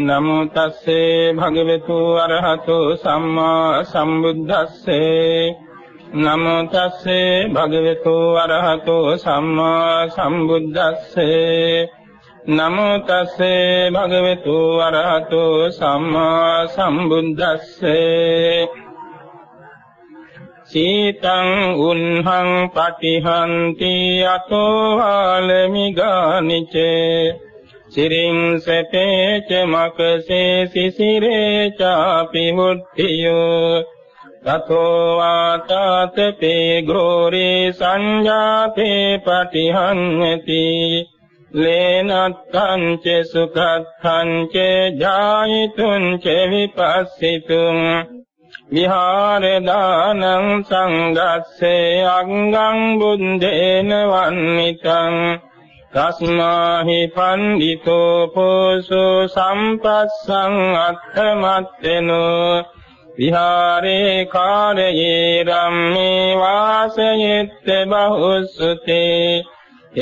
නමෝ තස්සේ භගවතු අරහතෝ සම්මා සම්බුද්දස්සේ. නමෝ තස්සේ භගවතු අරහතෝ සම්මා සම්බුද්දස්සේ. නමෝ තස්සේ භගවතු අරහතෝ සම්මා සම්බුද්දස්සේ. සීතං උන්හං පටිහන්ති අතෝ ආලමිගානිචේ. සිරින් සැපේච මකසේ සිසිරේ චාපි මුට්ඨියෝ තතෝ වාතාතපේ ග්‍රෝරේ සංජාතේ පටිහංති ලේනත්තං ච සුඛත්තං ච ජායිතුං ච විපස්සිතුං විහාර දානං සංගස්සේ අංගං බුද්දේන වන්නිතං තස්මාහි පණ්ඩිතෝ පෝසු සම්පස්සං අත්තමත්තෙනෝ විහාරේ කාරයේ රම්මේ වාසයෙත්ත බහුසුතේ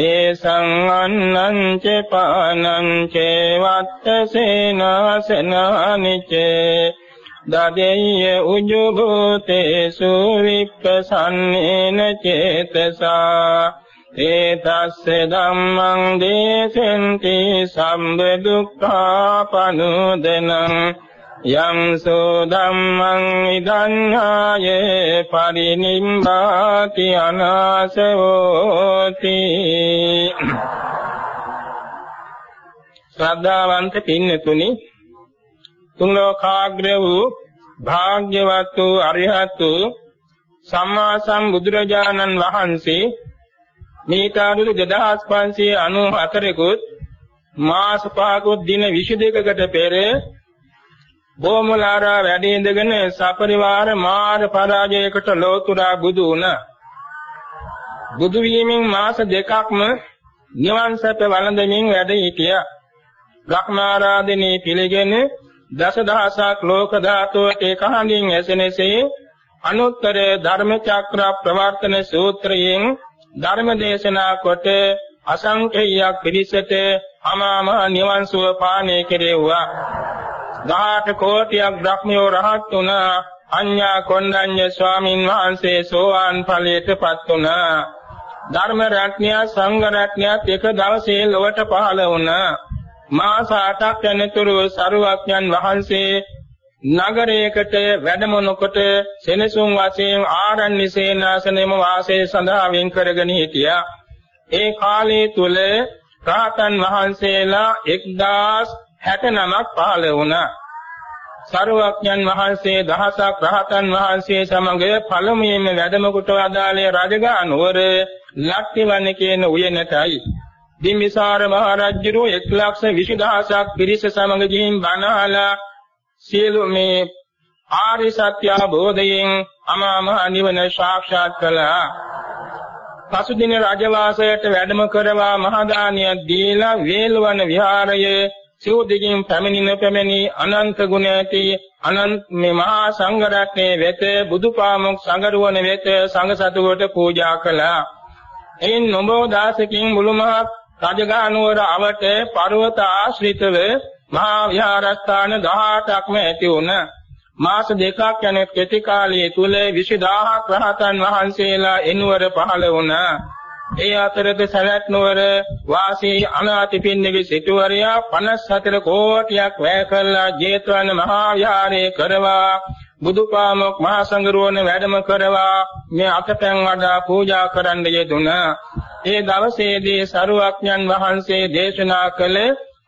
ඒසං අන්නං ච පානං ච වත්තසේනාසනානිචේ දදෙය්‍ය උජුභූතේසු විප්පසන්නේන චේතසා ඒතස්ස ධම්මං දේසෙන්ති සම්බ දුක්ඛාපනුදනං යං සෝ ධම්මං ඉදඤ්ඤායේ පරිනිම්බාති අනාසවෝති. ශ්‍රද්ධාවන්ත පින්නතුනි තුන් ලෝකාග්‍ර වූ භාග්‍යවත් වූ අරිහත් වූ සම්මා සම්බුදුරජාණන් වහන්සේ මේට අවුරුදු 2594 කුත් මාස පහකුත් දින 22කට පෙර බොමලාරා වැඩ ඉඳගෙන සපරිවාර මාර පරාජයකට ලෝතුරා බුදු වුණා. බුදු වීමෙන් මාස දෙකක්ම නිවන් සැප වළඳමින් වැඩ සිටියා. බ්‍රහ්මාරාධනේ පිළිගෙන දසදහසක් ලෝක ධාතුවට එකහඳින් ඇසෙනසේ අනුත්තර ධර්ම චක්‍ර ප්‍රවර්තන සූත්‍රයෙන් ධර්ම දේශනා කොට අසංඛේයයක් පිරිසට අමාම නිවන් සුව පානය කෙරෙව්වා. 18 කෝටියක් බ්‍රහ්මයෝ රහත් වුණා. අඤ්ඤා කොණ්ඩඤ්ඤ ස්වාමින් වහන්සේ සෝවාන් ඵලයටපත් වුණා. ධර්ම රත්නය සංඝ රත්නයත් එක දවසේ ලොවට පහළ වුණා. මාස 8ක් යනතුරු සරුවක්ඥන් වහන්සේ නගරයකට වැඩමනකොට සෙනසුන් වශයෙන් ආරණ්‍ය සේනාසනෙම වාසය සඳහා වෙන් කරගෙන සිටියා. ඒ කාලය තුල රාතන් වහන්සේලා 1069ක් පහළ වුණා. සරුවක්ඥන් වහන්සේ දහසක් රහතන් වහන්සේ සමග පළමුවෙන්ම වැඩමකොට අදාළේ රජගහ නුවර ලක්තිවන කියන උයනටයි. බිම්බිසාර මහ රජුරු 120000ක් පිරිස සමග ගිහින් බණහලා සියලු මේ ආරි සත්‍ය අවබෝධයෙන් අමාම නිවන සාක්ෂාත් කළා. පසුදින රජවාසයට වැඩම කරවා මහදානිය දීලා වේලවන විහාරයේ සිව්දිගින් පැමිණින පැමිණි අනන්ත ගුණ ඇති අනන්ත මේ මහා සංඝ රත්නයේ වෙත බුදුපාමොක් සංගරුවන වෙත සංඝ සතුවට පූජා කළා. එයින් නොබෝ දාසකින් මුළුමහත් රජගහනුවර අවට පර්වත ආශ්‍රිතව මහා විහාරස්ථාන 18ක්ම ඇති වුණ මාස දෙකක් යන කෙටි කාලයේ තුල 20000ක් රහතන් වහන්සේලා එනුවර පහළ වුණා. ඒ අතරද සවැත් නුවර වාසී අනාථපිණ්ඩික සිටුවරයා 54 කෝටියක් වැය කළා ජේතවන මහා විහාරයේ කරවා බුදුපාමොක් මහා සංඝරුවන වැඩම කරවා මේ අතපැන් වඩා පූජා කරන්න යෙදුණා. ඒ දවසේදී සරුවක්ඥන් වහන්සේ දේශනා කළ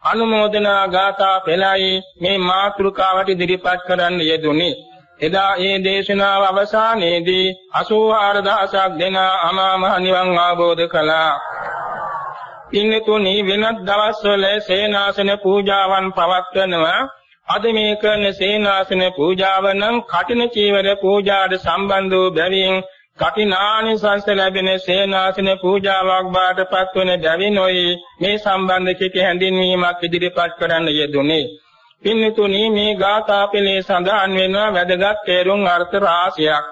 අනුමෝදනා ගාථා පෙළයි මේ මාතෘකාවට ඉදිරිපත් කරන්න යෙදුනේ. එදා ඒ දේශනාව අවසානයේදී 84000ක් දෙන අමා මහ නිවන් අවබෝධ කළා. පින්නතුනි වෙනත් දවස්වල සේනාසන පූජාවන් පවත්වනවා අද මේ කරන සේනාසන පූජාව නම් කටින චීවර පූජාට සම්බන්ධ වූ බැවින් කටිනානිසංස ලැබෙන සේනාසන පූජාවක් බාටපත් වන බැවිනොයි මේ සම්බන්ධ කෙටි හැඳින්වීමක් ඉදිරිපත් කරන්න යෙදුනේ. පින්නතුනි මේ ගාථා පෙළේ සඳහන් වෙනවා වැදගත් තේරුම් අර්ථ රාශියක්.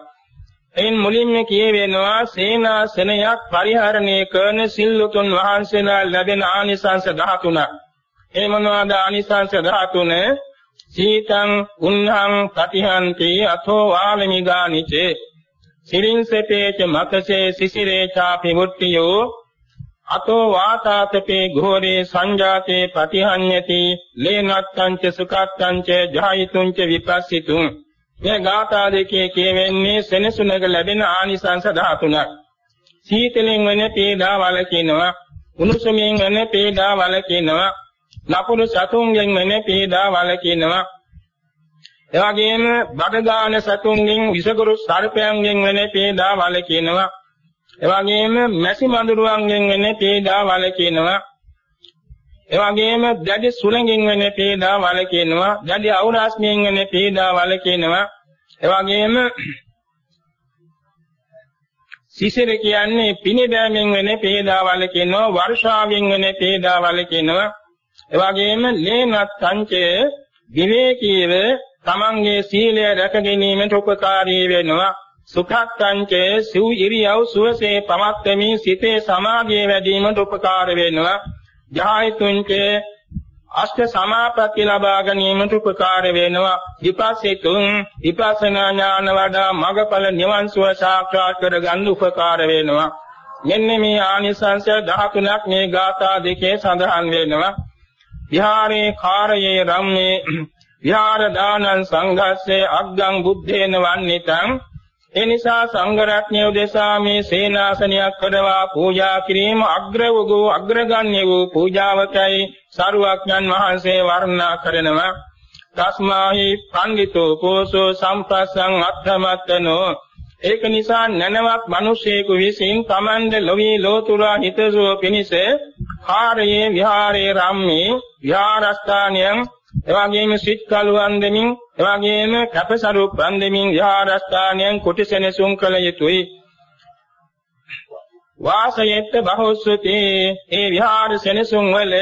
එයින් මුලින්ම කියවෙනවා සේනාසනයක් පරිහරණය කරන සිල්ලුතුන් වහන්සේලා ලැබෙන ආනිසංස 13ක්. ඒ මොනවාද ආනිසංස 13? සීතං උන්හං පටිහන්ති අතෝ වාලමිගානිචේ සිරින්සපේච මකසේ සිසිරේ චාපි මුට්ටියෝ අතෝ වාතාතපේ ඝෝරේ සංජාතේ පටිහඤ්ඤති ලේනත්තංච සුඛත්තංච ජායිතුංච විපස්සිතුං. මේ ගාථා දෙකේ කියවෙන්නේ සෙනසුනක ලැබෙන ආනිසංස 13ක් සීතලෙන් වෙන පීඩා වලකිනවා උණුසුමින් වෙන පීඩා වලකිනවා නපුරු සතුන්ගෙන් වෙන පීඩා වලකිනවා එවැගේම බඩගාන සතුන්ගෙන් විසගුරු සර්පයන්ගෙන් වෙන පීඩා වලකිනවා එවැගේම මැසි මඳුරුවන්ගෙන් වෙන පීඩා වලකිනවා එවැගේම දැඩි සුළඟින් වෙන පීඩා වලකිනවා දැඩි අවරාස්මියෙන් වෙන පීඩා වලකිනවා එවැගේම සිසිර කියන්නේ පිනිදෑමෙන් වෙන පීඩා වලකිනවා වර්ෂාවෙන් වෙන පීඩා වලකිනවා එවැගේම ලේනත් සංචය විවේකීව තමන්ගේ සීලය රැක ගැනීමට උපකාරී වෙනවා. සුඛක්ඛංචේ සිව් ඉරියව් සුවසේ පවත්වමින් සිතේ සමාධිය වැඩි වීමට උපකාර වෙනවා. ජායතුංචේ අෂ්ඨ සමාපatti ලබා ගැනීමට උපකාර වෙනවා. විපස්සිතුං විපස්සනා ඥාන වඩා මගඵල නිවන් සුව සාක්ෂාත් කර ගන්න උපකාර වෙනවා. මෙන්න මේ ආනිසංස 13ක් මේ ගාථා දෙකේ සඳහන් වෙනවා. විහාරේ කාරයේ රම්මේ විහාර දානං සංඝස්සේ අග්ගං බුද්ධේන වන්නිතං. ඒ නිසා සංඝ රත්නය උදෙසා මේ සේනාසනයක් කරවා පූජා කිරීම අග්‍ර වූ අග්‍රගණ්‍ය වූ පූජාවකයි සරුවක්ඥන් වහන්සේ වර්ණනා කරනවා. තස්මාහි පඬිතෝ පෝසෝ සම්පස්සං අත්ථමත්තනෝ ඒක නිසා නැනවත් මිනිසෙකු විසින් තමන්ද ලොවේ ලෝතුරා හිතසුව පිණිස කාර්යයේ විහාරයේ රම්මේ විහාරස්ථානයන් එවාගේම සිත් කලුවන් දෙමින් එවාගේම කැපසරු බන්දමින් විහාරස්ථානයන් කුටිසෙනසුන් කළ යුතුයි. වාසයෙත් බහෝසුතේ. ඒ විහාර සෙනසුන් වල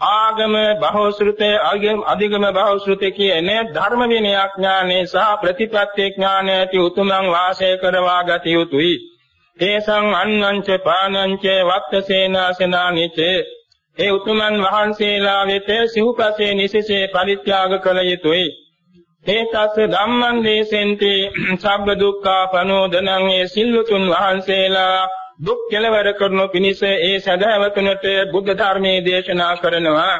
ආගම බහෝසෘතේ අධිගම බහෝසෘතේ කියන ධර්ම විනය ඥානේ සහ ප්‍රතිපත්ති ඥානය ඇති උතුමන් වාසය කරවා ගත යුතුයි. තේසං අන්නංච පානංච වත්තසේනාසනානිචේ. ඒ උතුමන් වහන්සේලා වෙත සිව්පසේ නිසිසේ පරිත්‍යාග කළ යුතුය. තේතස්ස ධම්මං දේසෙන්ති සබ්බ දුක්ඛා පනෝදනං ඒ සිල්ලුතුන් වහන්සේලා දුක් කෙලවර කරනු පිණිස ඒ සදාවතුනට බුද්ධ ධර්මයේ දේශනා කරනවා.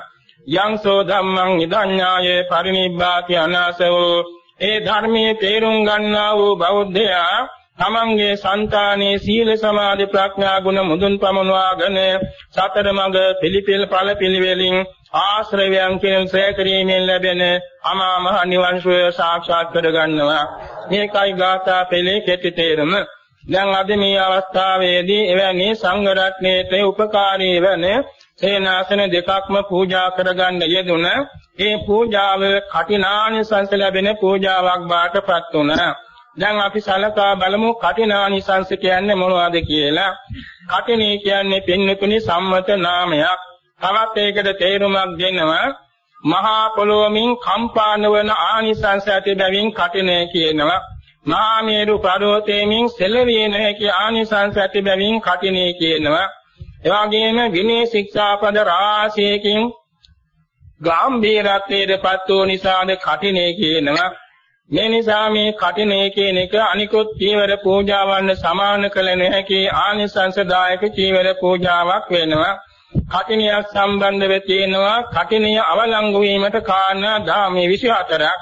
යංසෝ ධම්මං ඉදඤ්ඤාය පරිනිබ්බාති අනාසවෝ ඒ ධර්මයේ තේරුම් ගන්නා වූ බෞද්ධයා තමන්ගේ సంతානයේ සීල සමාධි ප්‍රඥා ගුණ මුදුන් පමනවාගෙන සතර මඟ පිළිපෙළ ඵල පිළිවෙලින් ආශ්‍රවයන් කියන සෑකරීමෙන් ලැබෙන අමා මහ නිවන් සුවය සාක්ෂාත් කර ගන්නවා මේකයි ගාථා පෙළේ කෙටි තේරුම. දැන් අද මේ අවස්ථාවේදී එවැනි සංඝ රත්නයේට උපකාරී වන සේනාසන දෙකක්ම පූජා කරගන්න යෙදුන. ඒ පූජාව කටිනානිසංස ලැබෙන පූජාවක් බාටපත් වුණා. දැන් අපි සලකා බලමු කටිනානිසංස කියන්නේ මොනවද කියලා. කටිනේ කියන්නේ පින්නතුනි සම්මත නාමයක්. තවත් ඒකට තේරුමක් දෙනවා මහා පොළොවමින් කම්පාන වන ආනිසංස ඇති බැවින් කටිනේ කියනවා. මහා මේරු පර්වතයෙන් සෙලවිය නොහැකි ආනිසංස ඇති බැවින් කටිනේ කියනවා. එවාගෙම විනය ශික්ෂාපද රාශියකින් ගාම්භීරත්වයට පත් වූ නිසාද කටිනේ කියනවා. මේ නිසා මේ කටිනේ කියන එක අනිකුත් චීවර පූජාවන් සමාන කළ නොහැකි ආනිසංසදායක චීවර පූජාවක් වෙනවා. කටිනියක් සම්බන්ධව තියෙනවා කටිනිය අවලංගු වීමට කාරණා ධාමී 24ක්.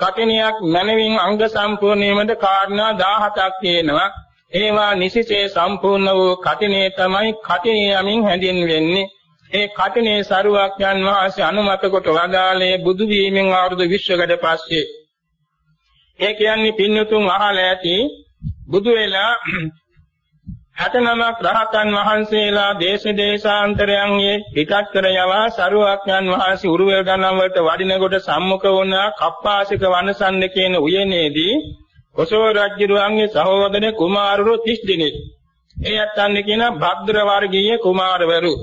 කටිනියක් මනවින් අංග සම්පූර්ණ වීමට කාරණා 17ක් තියෙනවා. ඒවා නිසිසේ සම්පූර්ණ වූ කටිනේ තමයි කටිනිය යමින් හැඳින්වෙන්නේ. ඒ කටිනේ සරුවක් යන් වාසේ අනුමත කොට වදාළේ බුදු වීමෙන් අවුරුදු 20කට පස්සේ ඒ කියන්නේ පින්නතුන් අහලා ඇති බුදු වෙලා 69ක් රහතන් වහන්සේලා දේශ දේශාන්තරයන්ගේ පිටත් කර යවා සරුවක්ඥන් වහන්සේ උරුවෙල් ගණන් වලට වඩිනකොට සම්මුඛ වුණ කප්පාසික වනසන්න කියන උයනේදී කොසෝ රජුරුවන්ගේ සහෝදර කුමාරවරු 30 දෙනෙක්. ඒ යත්තන්නේ කියන භද්‍ර වර්ගීය කුමාරවරු.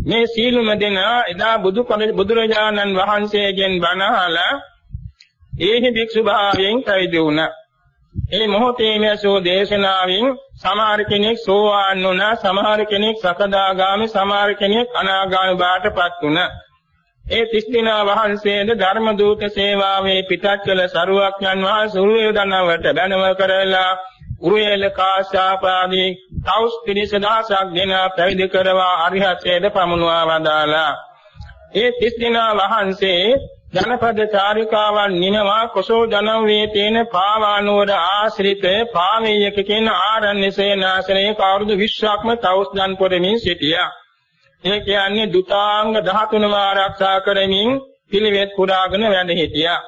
මේ සීලුම දෙනා එදා බුදු බුදුරජාණන් වහන්සේගෙන් බණ අහලා ඒහි භික්ෂු භාවයෙන් පැවිදි වුණා. ඒ මොහොතේ මේසෝ දේශනාවෙන් සමහර කෙනෙක් සෝවාන් වුණා, සමහර කෙනෙක් සකදාගාමි, සමහර කෙනෙක් අනාගාමි බාටපත් වුණා. ඒ තිස්දිනා වහන්සේද ධර්ම දූත සේවාවේ පිටත් කළ සරුවක්ඥන් වහන්සේ උරුවේදනවට බැනව කරලා උරුවේල කාශ්‍යාපාදී තවුස් පිරිස දහසක් දෙන පැවිදි කරවා අරිහත්ත්වයට පමුණවා වදාලා. ඒ තිස්දිනා වහන්සේ ජනපද චාරිකාවන් නිනවා කොසෝ ජනම් වේතේන පාවානුවර ආශ්‍රිත පාමේයක කියන ආරණ්‍ය සේනාසනයේ කවුරුදු 20ක්ම තවුස් දන් පොරමින් සිටියා. ඒ කියන්නේ දුතාංග 13ම ආරක්ෂා කරමින් පිළිවෙත් පුරාගෙන වැඩ හිටියා.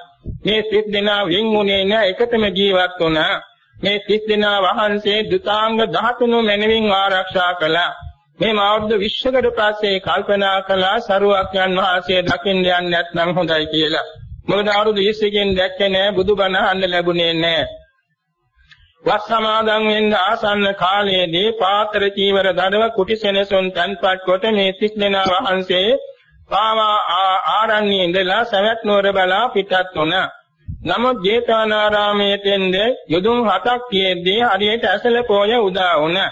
මේ සිත් දෙනා වින්ුණේ නැ එකතම ජීවත් වුණා. මේ සිත් දෙනා වහන්සේ දුතාංග 13 මැනවින් ආරක්ෂා කළා. මේ අවුරුදු 20කට පස්සේ කල්පනා කළා සරුවක්යන් වහන්සේ දකින්න යන්නේ නැත්නම් හොඳයි කියලා. මොකද අවුරුදු 20කින් දැක්කේ නෑ බුදුබණ අහන්න ලැබුණේ නෑ. වස් සමාදන් වෙන්න ආසන්න කාලයේදී පාත්‍ර චීවර දඩව කුටි සෙනසුන් තන්පත් කොට මේ තිස් දෙනා වහන්සේ පාවා ආරණ්‍යයේ ඉඳලා සවැත් නුවර බලා පිටත් වුණා. නමුත් ජේතවනාරාමයේ තෙන්ද යොදුන් හතක් කියෙද්දී හරියට ඇසල පොය උදා වුණා.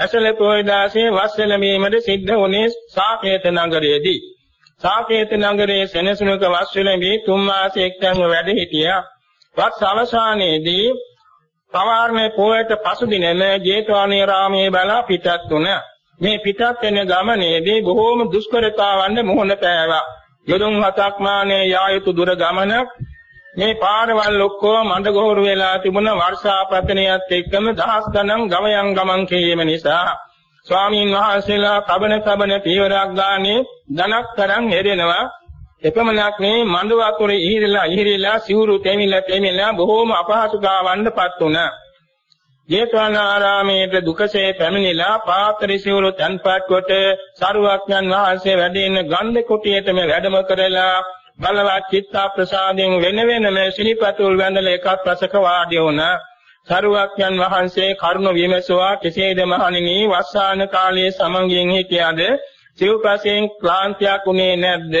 ඇසල පොයදාසේ වස්සලමීමද සිද්ධ වුණේ සාකේත නගරයේදී. සාකේත නගරයේ සෙනසුනක වස්සලමී තුන් මාසයක් තැන්ව වැඩ සිටියා. වස් අවසානයේදී පවාරණේ පොයට පසුදිනෙම ජේතවනී රාමයේ බලා පිටත් වුණා. මේ පිටත් වෙන ගමනේදී බොහෝම දුෂ්කරතාවන්ට මුහුණ පෑවා. යොදුන් හතක් මානේ යා යුතු දුර ගමනක් මේ පාරවල් ඔක්කොම මඩගොහරු වෙලා තිබුණ වර්ෂාපතනියත් එක්කම දහස් ගණන් ගමයන් ගමන් කිරීම නිසා ස්වාමීන් වහන්සේලා කබන කබන පීවරක් ගානේ ධනක් තරම් හෙරෙනවා එපමණක් නේ මඬ වතුර ඉහිරලා ඉහිරලා සිවුරු තෙමිලා තෙමිලා බොහෝම අපහසුතාවන්ටපත් වුණා. ජේතවනාරාමයේ දුකසේ පැමිණිලා පාත්‍රි සිවුරු තන්පත් කොට සරුවක්ඥන් වහන්සේ වැඩ ඉන්න ගන්ධ කුටියේටම වැඩම කරලා බලවත් චිත්ත ප්‍රසාදයෙන් වෙන වෙනම සිලිපතුල් වැඳලා එකක් රසක වාඩි වුණා. සරුවක්යන් වහන්සේ කරුණ විමසුවා කෙසේද මහණෙනි? වස්සාන කාලයේ සමගින් හිටියද? සිව්පසෙන් ක්ලාන්තියක් උනේ නැද්ද?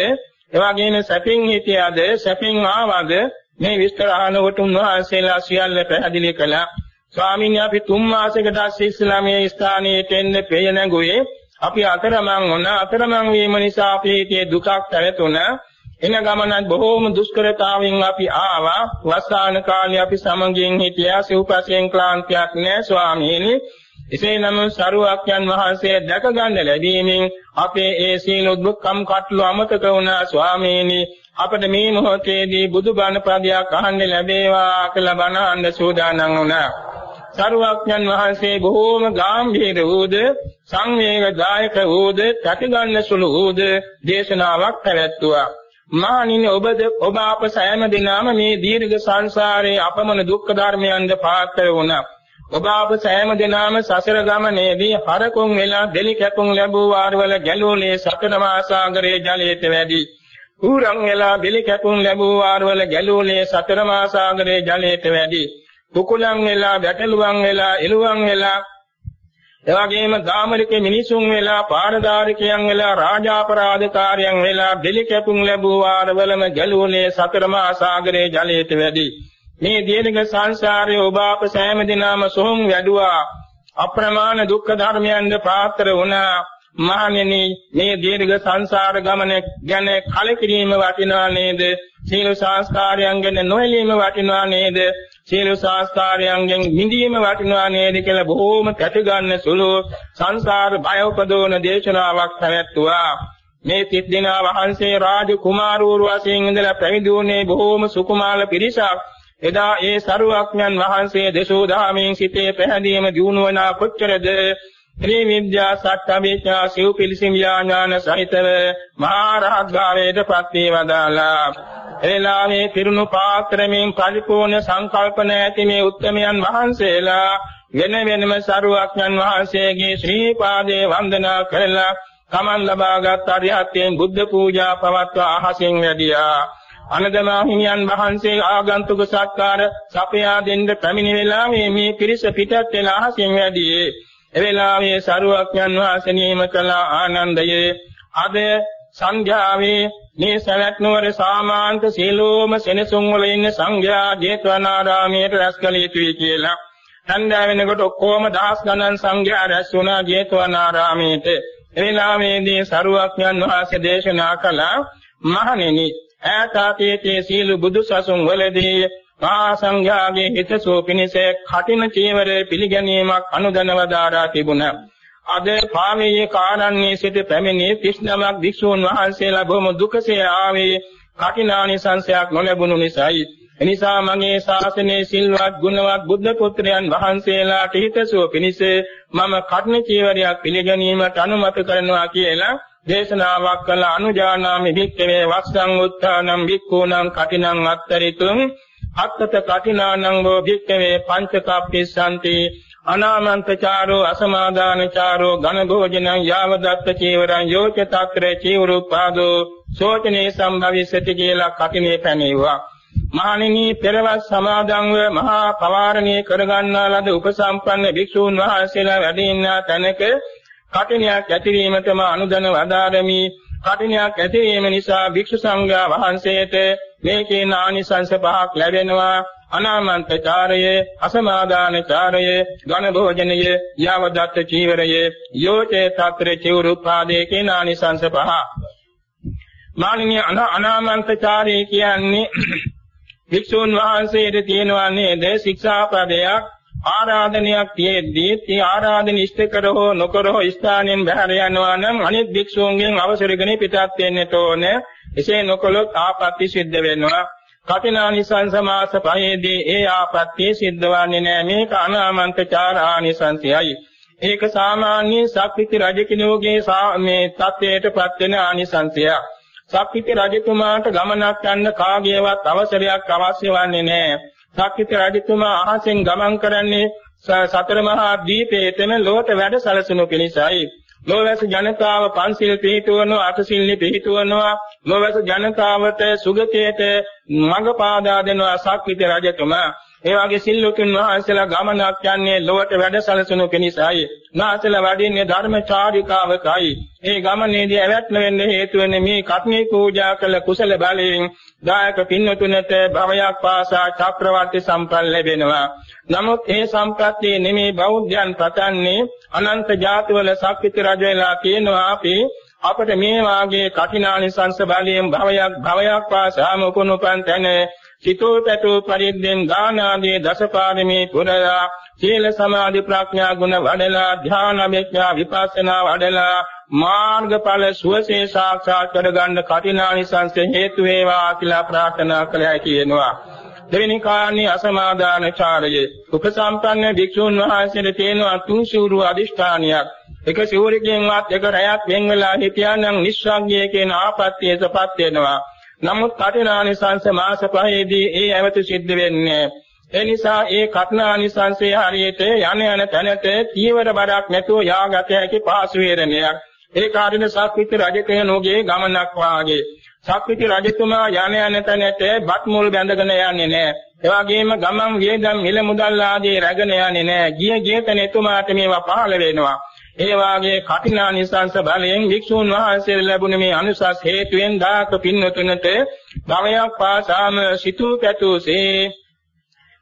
එවැගේම සැපින් හිටියද? සැපින් ආවද? මේ විස්තර අහනකොට උන්වහන්සේලා සියල්ල පැහැදිලි කළා. ස්වාමීන් වහන්සේ අපි තුන් මාසයකට ඉස්ලාමයේ ස්ථානයට එන්න පෙය නැගුවේ. අපි අතරමං වුණ. අතරමං වීම නිසා අපි හිතේ දුකක් පැවතුණා. එන ගමනත් බොහෝම දුෂ්කරතාවෙන් අපි ආවා. වස්සාන කාලේ අපි සමගින් හිටියා. සිව්පසෙන් ක්ලාන්තියක් නෑ ස්වාමීනි. එසේ නම් සරුවක්යන් වහන්සේ දැක ගන්න ලැබීමෙන් අපේ ඒ සීල දුක්ඛම් කටළු අමතක වුණා ස්වාමීනි. අපට මේ මොහොතේදී බුදුබණ පදයක් අහන්න ලැබේවා කියලා බණ අහන්න සූදානම් වුණා. සරුවක්යන් වහන්සේ බොහෝම ගාම්භීර වූද සංවේගදායක වූද ප්‍රතිගන්න සුළු වූද දේශනාවක් පැවැත්තුවා. මහණිනි ඔබද ඔබ අප සෑම දිනම මේ දීර්ඝ සංසාරයේ අපමණ දුක්ඛ ධර්මයන්ද පාත්‍ර වුණා. ඔබ අප සෑම දිනම සසර ගමනේදී හරකුන් වෙලා දෙලි කැපුම් ලැබුව වාරවල ගැලෝලේ සතර මාසාගරයේ ජලයට වැඩි. ඌරන් වෙලා දෙලි කැපුම් ලැබුව වාරවල ගැලෝලේ සතර මාසාගරයේ ජලයට වැඩි. කුකුලන් වෙලා වැටලුවන් වෙලා එළුවන් වෙලා එවැගේම ගාමරික මිනිසුන් වෙලා පාරදාරිකයන් වෙලා රාජාපරාධකාරයන් වෙලා බෙලි කැපුම් ලැබුව වාරවලම ගැලුණේ සතරමා සාගරයේ ජලයට වැඩි මේ දීර්ඝ සංසාරයේ ඔබ අප සෑම දිනම සොහොන් වැඩුවා. අප්‍රමාණ දුක්ඛ ධර්මයන්ද පාත්‍ර වුණා. මහණෙනි මේ දීර්ඝ සංසාර ගමන ගැන කලකිරීම වටිනා නේද? සීල සංස්කාරයන් ගැන නොඇලීම වටිනා නේද? සියලු සංස්කාරයන්ගෙන් මිදීම වටිනවා නේද කියලා බොහෝම කැටි ගන්න සුළු සංසාර බය උපදවන දේශනාවක් පැවැත්තුවා. මේ සිත් දිනා වහන්සේ රාජ කුමාරවරු වශයෙන් ඉඳලා පැවිදි වුණේ බොහෝම සුකුමාල පිරිසක්. එදා ඒ සරුවක්ඥන් වහන්සේ දසෝ දහමින් සිටේ පැහැදීම දිනුවන කොච්චරද ත්‍රි විද්‍යා සත්‍යවිචා සිව් පිළිසිම් ඥාන සහිතව මහා රහත් භාවයට පත් වේවදාලා එලාවේ පිරුණු පාත්‍රයෙන් පරිපූර්ණ සංකල්පන ඇති මේ උත්තමයන් වහන්සේලා වෙන වෙනම සරුවක්ඥන් වහන්සේගේ ශ්‍රී පාදේ වන්දනා කරලා තමන් ලබාගත් අරිහත්යෙන් බුද්ධ පූජා පවත්වා අහසින් වැඩියා. අනදමා හිමියන් වහන්සේ ආගන්තුක සත්කාර සපයා දෙන්න පැමිණි වෙලාවේ මේ පිරිස පිටත් වෙලා අහසින් වැඩියේ. එවෙලාවේ සරුවක්ඥන් වහන්සේ නියම කළ ආනන්දයේ අද සංඝයාවේ මේ සවැත් නුවර සාමාන්ත සීලෝම සෙනසුන් වල ඉන්න සංඝයා ජේතවනාරාමයට රැස් කළ යුතුයි කියලා. හන්දෑ වෙනකොට ඔක්කොම දහස් ගණන් සංඝයා රැස් වුණා ජේතවනාරාමයට. එවෙලාවේදී සරුවක්ඥන් වහන්සේ දේශනා කළා මහණෙනි ඈත අතීතයේ සීල බුදු සසුන් වලදී මහා සංඝයාගේ හිතසෝ පිණිස කටින චීවරය පිළිගැනීමක් අනුදනවදාරා තිබුණා. අද පාමේ කාරණ්‍යයේ සිට පැමිණි 39ක් භික්ෂූන් වහන්සේලා බොහොම දුකසේ ආවේ. කටිනානිසංශයක් නොලැබුණු නිසායි. එනිසා මගේ ශාසනයේ සිල්වත් ගුණවත් බුද්ධ පුත්‍රයන් වහන්සේලාට හිතසුව පිණිස මම කර්ණ චීවරයක් පිළිගැනීමට අනුමත කරනවා කියලා දේශනාවක් කළ අනුජානාමි භික්ඛවේ වස්සං උත්තානම් භික්ඛූනම් කටිනං අත්තරිතුං. අත්තත කටිනානං වෝ භික්ඛවේ පංචකප්පිස්සanti අනාමන්තචාරෝ අසමාදානචාරෝ ඝන භෝජනං යාවදත්ත චීවරං යෝච తත්‍රේ චීවරුපාදෝ සෝචනේ සම්භවිස්සති කියලා කටිනේ පැනෙවුවා. මහණෙනි පෙරවස් සමාදන්ව මහා පවාරණී කරගන්නා ලද උපසම්පන්න භික්ෂූන් වහන්සේලා වැඩ ඉන්නා තැනක කටිනයක් ඇතිවීමටම අනුදන වදාරමි. කටිනයක් ඇතිවීම නිසා භික්ෂු සංඝයා වහන්සේට මේකේ ආනිසංස පහක් ලැබෙනවා. අනාමන්තචාරය අසමාදානචාරය ඝන භෝජනය යාවදත්ත චීවරය යෝචේ తත්‍ර චිවරුපාදේ කියන ආනිසංස පහ. මානිනිය අනාමන්තචාරය කියන්නේ වික්ෂුන් වහන්සේට තියෙනවා නේද? ශික්ෂාපදයක් ආරාධනයක් තියෙද්දී ඒ ආරාධන ඉෂ්ට කරෝ නොකරෝ ස්ථානෙන් බැහැර යනවා නම් අනිත් භික්ෂූන්ගෙන් අවසරගෙන පිටත් වෙන්නට ඕනේ. එසේ නොකළොත් ආපත්‍ය සිද්ධ වෙනවා. කටිනානිසංස මාස පහේදී ඒ ආපත්‍ය සිද්ධ වන්නේ නැහැ මේක අනාමන්තචාර ආනිසංසයයි ඒක සාමාන්‍ය සක්විති රජ කෙනෙකුගේ මේ තත්වයටපත් වෙන ආනිසංසයක්. සක්විති රජතුමාට ගමනක් යන්න කාගේවත් අවසරයක් අවශ්‍ය වන්නේ නැහැ සක්විති රජතුමා අහසෙන් ගමන් කරන්නේ සතර මහා දීපේතම ලෝක වැඩ සැලසුණු පිණිසයි. ලෝවැස ජනතාව පන්සිල් පිළිතුවනවා අටසිල් පිළිතුවනවා ලෝවැස ජනතාවට සුගතියට මඟ පාදා දෙනවා සක්විති රජතුමා. ඒ වගේ සිල්ලුතුන් වහන්සේලා ගමනක් යන්නේ ලොවට වැඩසලසනු පිණිසයි. නාසල වඩින්නේ ධර්මචාරිකාවකයි. ඒ ගමනේදී ඇවැත්ම වෙන්න හේතු වෙන්නේ මේ කත්මී පූජා කළ කුසල බලයෙන් දායක පින්නතුනට භවයක් පාසා චක්‍රවර්ති සම්ප්‍රල් ලැබෙනවා. නමුත් ඒ සම්ප්‍රත්තිය නෙමේ බෞද්ධයන් පතන්නේ අනන්ත ජාතිවල සක්විති රජ වෙලා කියනවා අපි අපට මේ වාගේ කඨිනානිසංස බලයෙන් භවයක් භවයක් පාසාම උපනුපන් තැන සිතෝ පැතෝ පරිද්දෙන් දාන ආදී දසපාරමී පුරලා සීල සමාධි ප්‍රඥා ගුණ වඩලා ධ්‍යාන විඥා විපස්සනා වඩලා මාර්ගඵල සුවසේ සාක්ෂාත් කරගන්න කටිනානිසංස හේතු වේවා කියලා ප්‍රාර්ථනා කළා කියනවා දෙවෙනි කාණී අසමාදාන චාරයේ. උපසම්පන්න භික්ෂුන් වහන්සේට තියෙනවා තුන් සිවුරු අදිෂ්ඨානියක්. එක සිවුරකින්වත් එක රැයක් වෙන් වෙලා හිටියානම් නිස්සග්ගය කියන ආපත්‍යයටපත් වෙනවා. නමුත් කටිනානිසංස මාස පහේදී ඒ ඇවතු සිද්ධ වෙන්නේ. ඒ නිසා ඒ කටනානිසංසයේ හරියට යන යන තැනට තීවර බරක් නැතුව යාගත හැකි පාසු වේරණයක්. ඒ කාරින සක්විති රජකයන්ගේ ගමනක් වාගේ. සක්විති රජතුමා යන යන තැනට බත් මුල් බැඳගෙන යන්නේ නැහැ. ඒ වගේම ගමන් වියදම් මිල මුදල් ආදී රැගෙන යන්නේ නැහැ. ගිය ගිය තැන එතුමාට මේවා පහළ වෙනවා. ඒ වාගේ කටිනානිසංස බලයෙන් වික්ෂූන් වහන්සේ ලැබුණ මේ අනුසස් හේතුවෙන් දාක පින්වතුනට භවයක් පාසාම සිතූ පැතුසේ.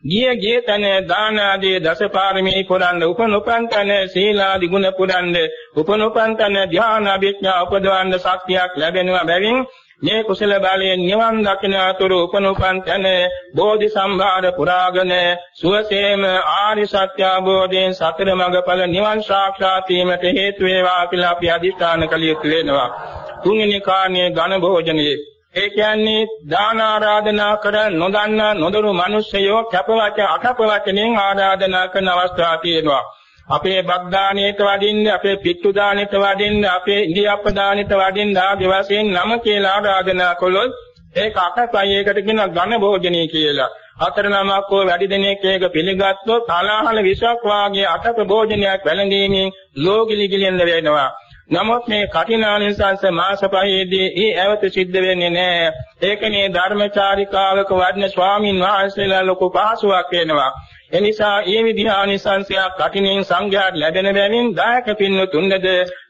ගිය ගිය තන දාන ආදී දසපාරමී පුරන්න උපනුපන් තන සීලාදි ගුණ පුරන්න උපනුපන් තන ධ්‍යාන අභිඥා උපදවන්න ශක්තියක් ලැබෙනවා බැවින් මේ කුසල බලයෙන් නිවන් දකින අතුරු උපනුපන් තන බෝධි සම්භාර පුරාගෙන සුවසේම ආරි සත්‍ය අවබෝධයෙන් සතර මඟඵල නිවන් සාක්ෂාත් වීමට හේතු වේවා කියලා අපි අදිස්ථාන කළ යුතු වෙනවා. තුන්වෙනි කාණේ ඝන භෝජනයේ. ඒ කියන්නේ දාන ආරාධනා කර නොදන්න නොදරු මිනිස්සයෝ කැපවච අකපවචනෙන් ආරාධනා කරන අවස්ථා තියෙනවා. අපේ බග්දානෙට වඩින්න අපේ පිට්ටු දානෙට වඩින්න අපේ ඉන්දියාප්ප දානෙට වඩින්න ආදි වශයෙන් නම කියලා ආරාධනා කළොත් ඒක අකපයයකට කියන ඝන භෝජනී කියලා. හතර නමක් හෝ වැඩි දෙනෙක් ඒක පිළිගත්තොත් කලහල විසක් වාගේ අටක භෝජනයක් වැළඳීමෙන් ලෝගිලි ගිලින්න වෙනවා. නමුත් මේ කටිනානිසංස මාස පහේදී ඒ ඇවත සිද්ධ වෙන්නේ නැහැ. ඒකනේ ධර්මචාරිකාවක වඩන ස්වාමින් වහන්සේලා ලොකු පහසුවක් වෙනවා. එනිසා මේ විද්‍යානිසංසයක් කටිනින් සංඝයාට ලැබෙන බැවින් දායක පින්වතුන්ද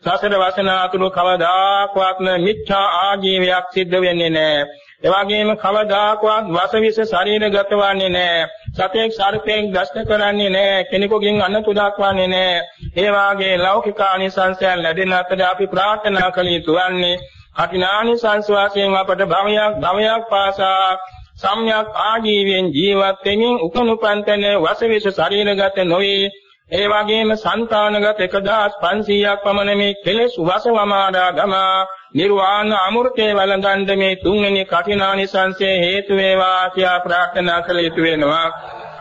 සසර වසනාතුරු කවදාක්වත් මිච්ඡා ආජීවයක් සිද්ධ වෙන්නේ නැහැ. එවාගෙම කවදාකවත් වසවිස ශරීරගත වන්නේ නැහැ. සතෙක් සර්පෙක් දෂ්ට කරන්නේ නැහැ. කෙනෙකුගෙන් අනතුරක් වන්නේ නැහැ. ඒ වාගේ ලෞකික ආනිසංසයන් ලැබෙන අතර අපි ප්‍රාර්ථනා කළ යුතු වන්නේ කටිනානිසංස වාසයෙන් අපට භවයක් භවයක් පාසා සම්්‍යක් ආජීවයෙන් ජීවත් වෙමින් උකනුපන්තන වසවිස ශරීරගත නොවේ. ඒ වගේම సంతානගත 1500ක් පමණ මේ කෙලෙස් වසවමාරා ගම. නිර්වාණ අමෘතේ වළඳන්ඩ මේ තුන්වෙනි කඨිනානිසංසයේ හේතු වේවා කියා ප්‍රාර්ථනා කළ යුතු වෙනවා.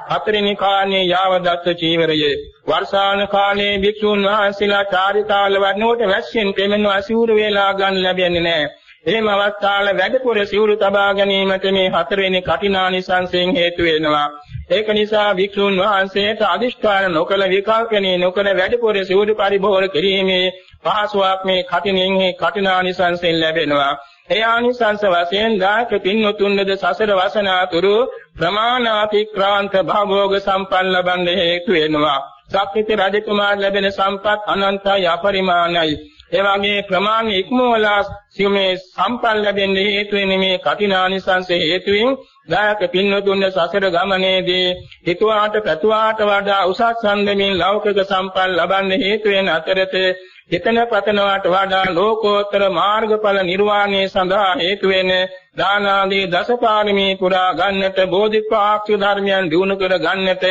හතරෙනි කාණේ යාවදත්ත චීවරයේ. වර්ෂාන කාලේ භික්ෂුන් වහන්සේලා චාරිකාල වන්නකොට වැස්සෙන් පෙමෙන අසූර වේලා ගන්න ලැබෙන්නේ නැහැ. එහෙම අවස්ථාවල වැඩපුර සිවුරු තබා ගැනීමට මේ හතරවෙනි කටිනානිසංසයෙන් හේතු වෙනවා. ඒක නිසා භික්ෂුන් වහන්සේට අදිෂ්ඨාන නොකල විකල්පණේ නොකල වැඩපුර සිවුරු පරිභෝග කිරීමේ පහසුවක් මේ කටිනෙන් මේ කටිනානිසංසයෙන් ලැබෙනවා. ඒ ආනිසංස වශයෙන් දායක පින්වතුන්ද සසර වසනාතුරු ප්‍රමාණාතික්‍රාන්ත භවෝග සම්පන්න ලබන්න හේතු වෙනවා. සක්විති රජතුමා ලැබෙන සම්පත් අනන්තයි අපරිමාණයි. ඒ වගේ ප්‍රමාණ ඉක්මවලා සිමේ සම්පල් ලැබෙන්න හේතු වෙන්නේ මේ කටිනානිසංස හේතුවෙන් දායක පින්නතුන් සසර ගමනේදී හිතුවාට පැතුවාට වඩා උසස් සම්දමින් ලෞකික සම්පල් ලබන්න හේතු වෙන අතරතේ හිතන පතනවට වඩා ලෝකෝත්තර මාර්ගඵල නිර්වාණය සඳහා හේතු වෙන දාන ආදී දසපාරමී පුරා ගන්නට බෝධිපාක්ෂ ධර්මයන් දිනු කර ගන්නට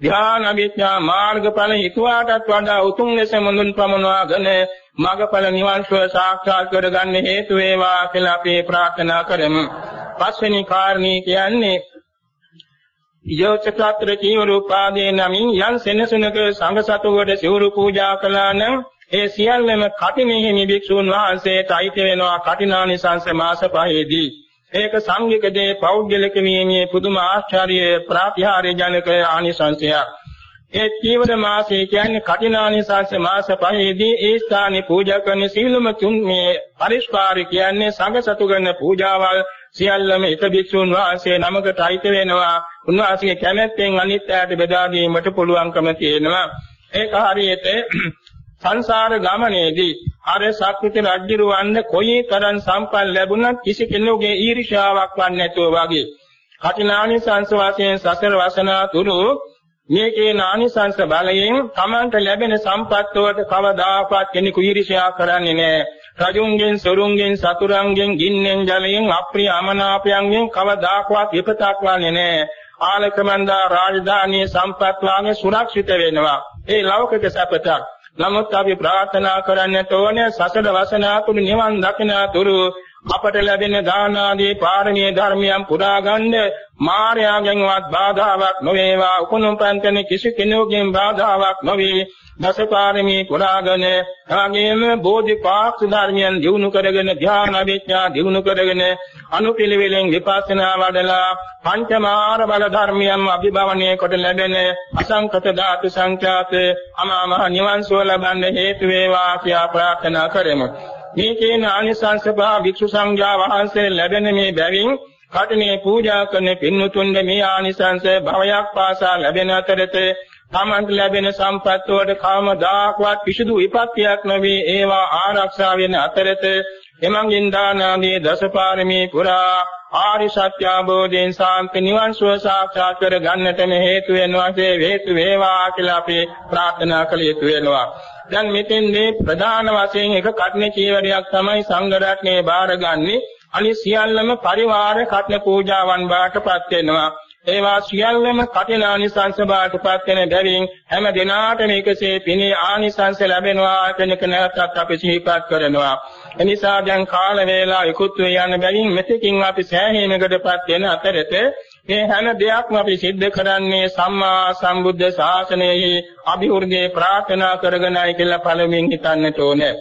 ධ්‍යාන විඥා මාර්ගඵල හිතුවාටත් වඩා උතුම් ලෙස මුඳුන් පමනවාගෙන මගඵල නිවන් සුව සාක්ෂාත් කරගන්න හේතු වේවා කියලා අපි ප්‍රාර්ථනා කරමු. පස්වෙනි කාරණේ කියන්නේ යෝචත්‍ර ජීවරූපාදී නමින් යන් සෙනසුනක සංඝ සතුවට සිවුරු පූජා කළා නම් ඒ සියල්ලම කටිනෙහි භික්ෂුන් වහන්සේට අයිති වෙනවා කටිනානිසංස මාස පහේදී. ඒක සංඝිකදී පෞද්ගලික වීමේ පුදුම ආශ්චර්ය ප්‍රාතිහාර්ය ජනක ආනිසංසයක්. ඒ චීවර මාසය කියන්නේ කටිනානිසංස මාස පහේදී ඒ ස්ථානේ පූජා කරන සීලම තුන් මේ පරිස්කාර කියන්නේ සංඝ සතු කරන පූජාවල් සියල්ලම එක භික්ෂුන් වහන්සේ නමකට අයිති වෙනවා. උන්වහන්සේගේ කැමැත්තෙන් අනිත් අයට බෙදා දීමට පුළුවන්කම තියෙනවා. ඒක හරියට සංසාර ගමනේදී අර සක්විති රජුරවන්න කොයි තරම් සම්පල් ලැබුණත් කිසි කෙනෙකුගේ ඊර්ෂ්‍යාවක් වන්නේ නැතුව වගේ කටිනානිසංස වශයෙන් සසර වසනා තුරු මේකේ නානිසංස බලයෙන් තමන්ට ලැබෙන සම්පත් වලට කවදාකවත් කෙනෙකු ඊර්ෂ්‍යා කරන්නේ නැහැ. රජුන්ගෙන්, සොරුන්ගෙන්, සතුරුන්ගෙන්, ගින්නෙන්, ජලයෙන්, අප්‍රිය අමනාපයන්ගෙන් කවදාකවත් විපතක් වන්නේ නැහැ. ආලකමන්දා රාජධානී සම්පත් වාගේ සුරක්ෂිත වෙනවා. ඒ ලෞකික සැපතක්. නමුත් අපි ප්‍රාර්ථනා කරන්නට ඕනේ සසල වසනාතුරු නිවන් දකිනාතුරු අපට ලැබෙන දාන ආදී පාරමී ධර්මයන් පුරා ගන්න මායාවෙන්වත් බාධාවක් නොවේවා. උකුණුම් පන්තන කිසි කෙනෙකුගෙන් බාධාවක් නොවේ. දසපාරමී පුරාගෙන එවැගේම බෝධිපාක්ෂ ධර්මයන් දිනු කරගෙන ධ්‍යාන විඥා දිනු කරගෙන අනුපිළිවෙලෙන් විපස්සනා වඩලා පංචමාර බල ධර්මයන් අභිභවනයේ කොට ලැබෙන අසංකත ධාතු සංඛ්‍යාත අමාමහ නිවන් සුව ලබන්න හේතු වේවා කියා ප්‍රාර්ථනා කරමු. මේ කියන ආනිසංස පහ වික්ෂු සංඝයා වහන්සේ ලැබෙන මේ බැවින් කටනේ පූජා කරන පින්වතුන්ගේ මේ ආනිසංස භවයක් පාසා ලැබෙන අතරතේ තමන්ට ලැබෙන සම්පත් වලට කාමදාක්වත් කිසිදු විපත්තියක් නොවේ ඒවා ආරක්ෂා වෙන අතරතේ එමඟින් දාන ආදී දසපාරමී පුරා ආරි සත්‍ය අවබෝධයෙන් සාන්ති නිවන් සුව සාක්ෂාත් කර ගන්නටම හේතු වෙනවා හේතු වේවා කියලා අපි ප්‍රාර්ථනා කළ යුතු වෙනවා. දැන් මෙතෙන්දී ප්‍රධාන වශයෙන් එක කට්නේ චීවරයක් තමයි සංඝ රත්නයේ බාරගන්නේ. අනිත් සියල්ලම පරිවාර කට්න පූජාවන් බාටපත් වෙනවා. ඒවා සියල්ලම කටිනානිසංස බාටපත් වෙන බැවින් හැම දිනාටම එකසේ පිනේ ආනිසංස ලැබෙනවා කියන එක නැවතත් අපි සිහිපත් කරනවා. එනිසා දැන් කාල වේලා ඉක්ුත් වේ යන බැවින් මෙතකින් අපි සෑහීමකටපත් වෙන අතරතේ මේ හැම දෙයක්ම අපි සිද්ධ කරන්නේ සම්මා සම්බුද්ධ ශාසනයෙහි અભිවෘද්ධිය ප්‍රාර්ථනා කරගෙනයි කියලා පළමුවෙන් හිතන්නට ඕනේ.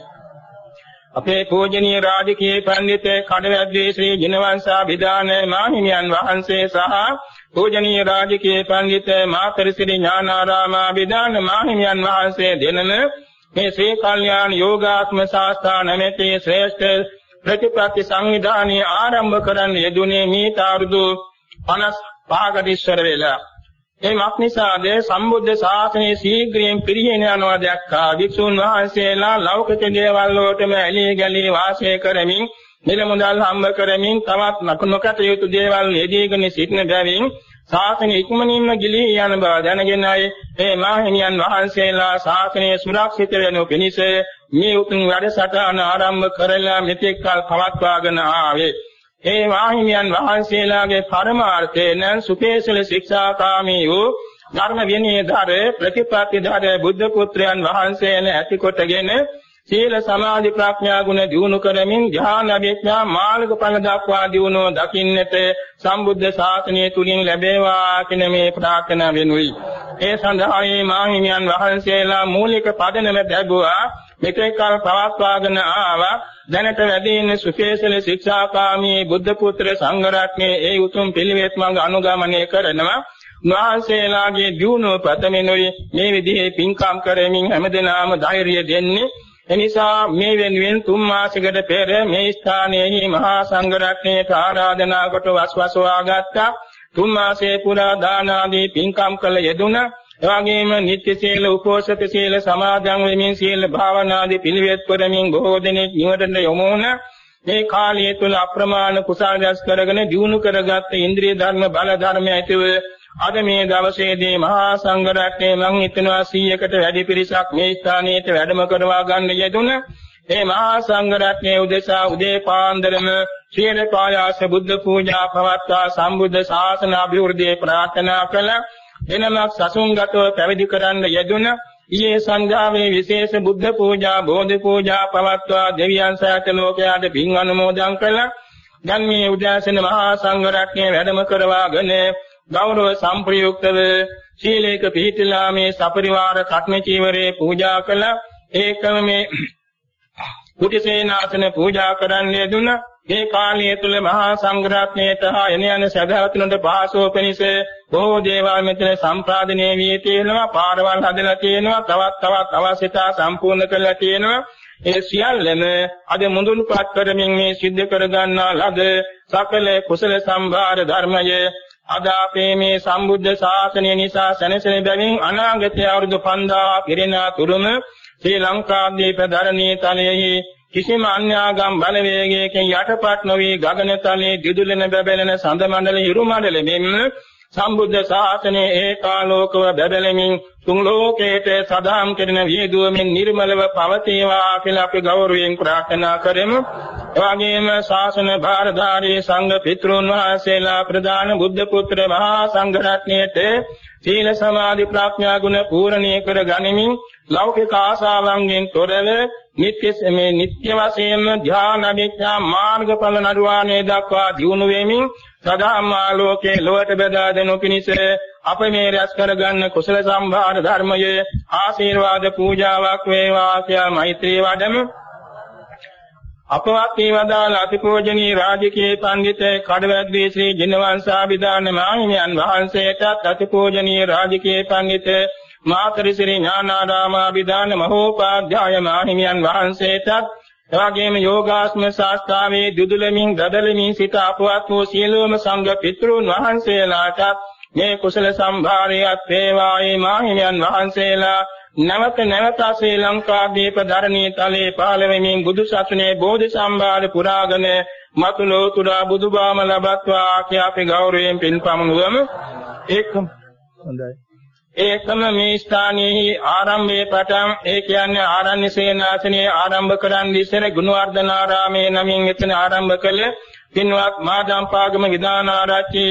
අපේ පූජනීය රාජකීය පඬිතේ කඩවැද්දේ ශ්‍රී ජිනවංශා විදාන මාහිමියන් වහන්සේ සහ පූජනීය රාජකීය පඬිත මාතරිසිරි ඥානාරාම විදාන මාහිමියන් වහන්සේ දෙනම මේ ශ්‍රී කල්යාණ යෝගාත්ම ශාස්ත්‍රා නැමැති ශ්‍රේෂ්ඨ ප්‍රතිපත්ති සංවිධානයේ ආරම්භ කරන්න යෙදුනේ මීට අවුරුදු 55කට ඉස්සර වෙලා. ඒ මක්නිසාද සම්බුද්ධ ශාසනයේ ශීඝ්‍රයෙන් පිරිහෙන යනවා දැක්කා. වික්ෂුන් වහන්සේලා ලෞකික දේවල් වලටම ඇලී ගලී වාසය කරමින් නිල මුදල් හම්බ කරමින් තවත් නොකත යුතු දේවල් යෙදීගෙන සිටින බැවින් ශාසනය ඉක්මනින්ම ගිලී යන බව දැනගෙන අය මේ මාහිමියන් වහන්සේලා ශාසනය සුරක්ෂිත වෙනු පිණිස මේ උතුම් වැඩසටහන ආරම්භ කරලා මෙතෙක් කල පවත්වාගෙන ආවේ. ඒ වාහිමියන් වහන්සේලාගේ පරමාර්ථය නම් සුපේසල ශික්ෂාකාමී වූ ධර්ම විනයධර ප්‍රතිපත්තිධර බුද්ධ පුත්‍රයන් වහන්සේලා ඇතිකොටගෙන සීල සමාධි ප්‍රඥා ගුණ දියුණු කරමින් ධ්‍යාන අභිඥා මාර්ගඵල දක්වා දියුණුව දකින්නට සම්බුද්ධ ශාසනය තුලින් ලැබේවා කියන මේ ප්‍රාර්ථනා වෙනුයි. ඒ සඳහා මේ මාහිමියන් වහන්සේලා මූලික පදනම ලැබුවා මෙතෙක් කල පවත්වාගෙන ආවා. දැනට වැඩි ඉන්න සුකේසල ශික්ෂාකාමී බුද්ධ පුත්‍ර සංඝ රත්නයේ ඒ උතුම් පිළිවෙත් මඟ අනුගමනය කරනවා. උන්වහන්සේලාගේ දියුණුව පතමිනුයි මේ විදිහේ පින්කම් කරමින් හැමදෙනාම ධෛර්යය දෙන්නේ. එනිසා මේ වෙනුවෙන් තුන් මාසයකට පෙර මේ ස්ථානයේ මහා සංඝ රත්නයට ආරාධනා කොට වස්වසවා ගත්තා තුන් මාසයේ පුරා දාන ආදී පින්කම් කළ යෙදුණා. එවැගේම නිත්‍ය සීල, උපෝසත සීල, සමාදන් වෙමින් සීල භාවනාදී පිළිවෙත් කරමින් බොහෝ දෙනෙක් නිවනට යොමු වුණ මේ කාලය තුල අප්‍රමාණ කුසල රැස් කරගෙන දිනු කරගත් ඉන්ද්‍රිය ධර්ම බල ධර්ම ඇතිව අද මේ දවසේදී මහා සංඝ රත්නයේ මං හිතනවා 100කට වැඩි පිරිසක් මේ ස්ථානයට වැඩම කරවා ගන්න යෙදුණ මේ මහා සංඝ රත්නයේ උදෙසා උදේ පාන්දරම සීල පායාස බුද්ධ පූජා පවත්වා සම්බුද්ධ ශාසන අභිවෘද්ධිය ප්‍රාර්ථනා කළා. වෙනමක් සසුන්ගතව පැවිදි කරන්න යෙදුන ඊයේ සංඝාවේ විශේෂ බුද්ධ පූජා බෝධි පූජා පවත්වා දෙවියන් සෑත ලෝකයාට පින් අනුමෝදන් කළා. දැන් මේ උදෑසන මහා සංඝ රත්නය වැඩම කරවාගෙන ගෞරව සම්ප්‍රයුක්තව සීලේක පිහිටලා මේ සපරිවාර කට්ම චීවරේ පූජා කළා. ඒකම මේ කුටිසේනාසන පූජා කරන්න යෙදුණා. මේ කාලය තුල මහා සංඝරත්නයට හා එන යන සදහතුනට පහසුව පිණිස බොහෝ දේවල් මෙතන සම්පාදනය වී තියෙනවා පාරවල් හදලා තියෙනවා තවත් තවත් අවශ්‍යතා සම්පූර්ණ කරලා තියෙනවා. ඒ සියල්ලම අද මුදුන්පත් කරමින් මේ සිද්ධ කරගන්නා ලද සකල කුසල සම්භාර ධර්මය අද අපේ මේ සම්බුද්ධ ශාසනය නිසා සැනසෙන බැවින් අනාගතයේ අවුරුදු 5000 පිරෙන තුරුම ශ්‍රී ලංකාද්වීප ධරණී තලයේ කිසිම අන්‍යාගම් බලවේගයකින් යටපත් නොවි ගගනතලයේ දිදුලෙන බබලෙන සඳ මණ්ඩල හිරු මණ්ඩල මෙන්න සම්බුද්ධ ශාසනයේ ඒකාලෝකව බබලෙමින් තුන් ලෝකයට සදාම් කෙරෙන විදුවමින් නිර්මලව පවතිවා කියලා අපි ගෞරවයෙන් ප්‍රාර්ථනා කරමු. එවැගේම ශාසන භාරධාරී සංඝ පිතෘන් වහන්සේලා ප්‍රදාන බුද්ධ පුත්‍ර මහා සංඝ රත්නයේට සීල සමාධි ප්‍රඥා ගුණ පූර්ණණය කර ගනිමින් ලෞකික ආශාවන්ගෙන් තොරව නිත්‍ය මේ නිත්‍ය වශයෙන්ම ධ්‍යාන විඥා මාර්ගඵල නරුවානේ දක්වා දියුණු වෙමින් සදාම්මාලෝකේ ලොවට බෙදා දෙනු පිණිස අප මේ රැස් කරගන්න කුසල සම්භාර ධර්මයේ ආශිර්වාද පූජාවක් වේවා කියලා මෛත්‍රී වඩමු. අපවත් මේ වදාළ අතිපූජනීය රාජකීය පඬිතේ කඩවැද්දී ශ්‍රී ජිනවංශාභිදාන මාහිමියන් වහන්සේටත් අතිපූජනීය රාජකීය පඬිතේ මාතර ශ්‍රී ඥානාරාමාභිදාන මහෝපාධ්‍යාය මාහිමියන් වහන්සේටත් එවැගේම යෝගාස්ම ශාස්ත්‍රාවේ දුදුලමින් දදලමින් සිට අපවත් වූ සියලුම සංඝ පිතෘන් වහන්සේලාට මේ කුසල සම්භාරයත් වේවායි මාහිමියන් වහන්සේලා නැවත නැවත ශ්‍රී ලංකා දීප ධරණී තලයේ පහළ වෙමින් බුදු සසුනේ බෝධි සම්භාර පුරාගෙන මතුලෝ තුරා බුදුබාම ලබත්වා කියා අපි ගෞරවයෙන් පින් පමුණුවමු ඒකම හොඳයි. ඒකම මේ ස්ථානයේ ආරම්භයේ පටන් ඒ කියන්නේ ආරණ්‍ය සේනාසනයේ ආරම්භ කරන් ඉස්සර ගුණවර්ධනාරාමයේ නමින් එතන ආරම්භ කළ පින්වත් මාදම්පාගම විදානාරච්චි